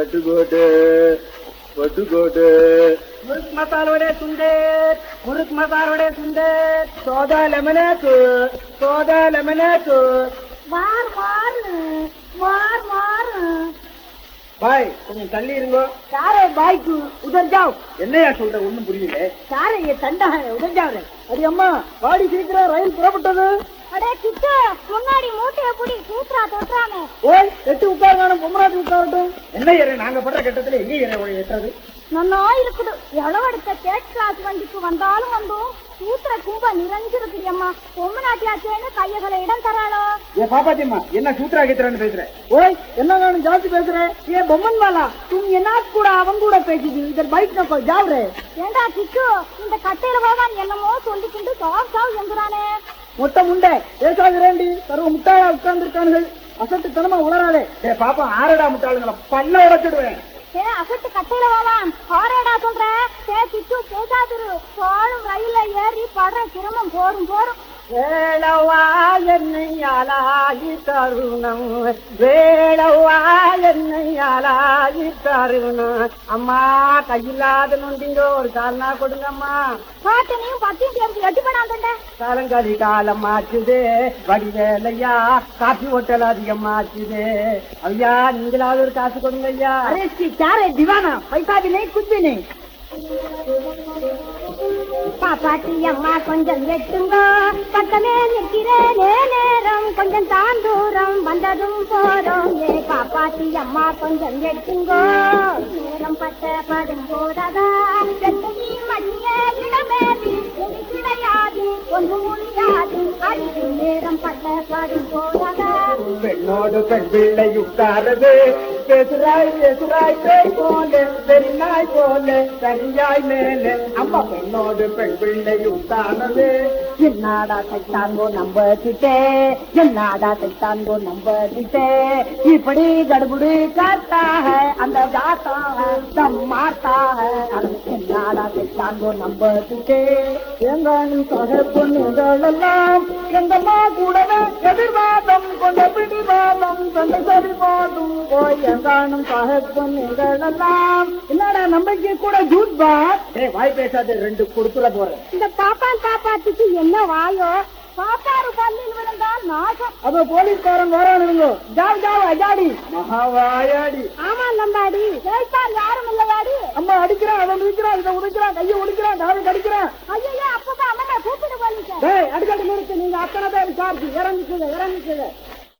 பட்டுக்கோட்டு பட்டுக்கோட்டு முறுக் மசாலோட சுண்டர் முறுக் மசாலோட சுண்டர் சோதா லெமனாக்கு சோதா லெமனாக்கு வார் வார்னு வார் வார்னு. பாய் கொஞ்சம் தள்ளி இருங்கோ. சாரே பாய்க்கு உதர் என்னையா சொல்ற ஒண்ணும் புரியல. சாரே தண்டா உதஞ்சாவே ஜாவ் அடி அம்மா வாடி சீக்கிரம் ரயில் புறப்பட்டது. அடே முன்னாடி மூட்டைய புடி கூத்ரா தொற்றாமே ஓய் எட்டு உட்காரணும் பொம்மராஜ் உட்காரட்டும். என்ன ஏற நாங்க பண்ற கட்டத்துல எங்க ஏற ஒளி எட்டுறது நன்னா இருக்குது எவ்வளவடுத்த தேர்ட் கிளாஸ் வண்டிக்கு வந்தாலும் வந்தோம் கூத்துற கும்ப நிறைஞ்சிருக்கு அம்மா. பொம்மநாட்டியாச்சேன்னு கையகளை இடம் தராளோ. ஏ பாப்பாத்தியம்மா என்ன சூத்ரா கீத்துறான்னு பேசுறேன் ஓய் என்ன வேணும் ஜாஸ்தி பேசுறேன் ஏ பொம்மன் வாலா தும் என்ன கூட அவங்க கூட பேசிது இதர் பைக் நோக்கோ ஜாவுறே. ஏண்டா கிச்சு இந்த கட்டையில போவான் என்னமோ சொல்லிக்கிண்டு சாவ் சாவ் எங்குறானே மொத்த முண்டை பேசாதிரேண்டி சர்வ முட்டாளா உட்கார்ந்துருக்கானுகள். அசட்டுத்தனமா உளராதே ஏ பாப்பா ஆறடா முட்டாளுங்களா? பல்ல உடைச்சிடுவேன். ஏ அசட்டு கட்டையில வாவாம் ஆரேடா சொல்ற. சே கிட்டு பேசாதிரு போடும் ரயில ஏறி படுற சிரமம் போரும் போரும். வேளவாயன்னையாலாகி தருணம். வேளவாயன்னையாலாகி தருணம். அம்மா கையில்லாத நொண்டிங்கோ ஒரு கால்னா கொடுங்கம்மா. பாட்டனையும் பத்தியும் சேர்ந்து எட்டு பண்ணாந்தண்ட காலங்காலி காலம் மாச்சுது வடிவேலையா காப்பி ஹோட்டல் அதிகமாச்சுது ஐயா நீங்களாவது ஒரு காசு கொடுங்க ஐயா. அரே ஸ்ரீ சாரே திவானா பைசாதி நெய் குத்தி நெய் அம்மா பாட்டி அம்மா கொஞ்சம் எட்டுங்கோ. பக்கமே நிற்கிறேனே நேரம். கொஞ்சம் தான் தூரம் வந்ததும் போறோம். ஏ காப்பாத்தி அம்மா கொஞ்சம் எட்டுங்கோ. நேரம் பட்ட படும் போததா? பெண்ணோடு பெண் பிள்ளை உட்காரது. பேசுறாய் பேசுறாய் பேய் போல பெருநாய் போல சரியாய் மேல. அம்மா பெண்ணோடு பெண் பிள்ளையும் தானது தைத்தாங்கோ நம்ப கிட்டே என்னாடா தைத்தாங்கோ நம்ப கிட்டே இப்படி கடுபுடி காத்தாக அந்த ஜாத்தாக தம் தைத்தாங்கோ நம்ப கிட்டே எங்கானி சக எங்கம்மா கூடவே எதிர்வாதம் கொண்ட பிடிவாதம் கொண்ட சரிவாதும் போய் சக பொண்ணுகள் எல்லாம் என்னடா நம்பிக்கை கூட ஜூட் பா ஏய் வாய் பேசாத ரெண்டு கொடுத்துல போறேன். இந்த பாப்பான் பாப்பாத்திக்கு என்ன வாயோ? பாப்பாரு பள்ளியில் விழுந்தால் நாசம். அப்ப போலீஸ்காரன் வரானுங்க. ஜாவ் ஜாவ் அஜாடி. மகாவாயாடி ஆமா நம்பாடி ஜெயித்தால் யாரும் இல்லையாடி? அம்மா அடிக்கிறான் அவன் மிதிக்கிறான் இதை உதைக்கிறான் கையை ஒடிக்கிறான் காலை கடிக்கிறான். ஐயோ அப்பதான் அம்மனை கூப்பிட்டு போலீஸ். டேய் அடிக்கடி நிறுத்து நீங்க அத்தனை பேர் சார்ஜ் இறங்கிக்குங்க.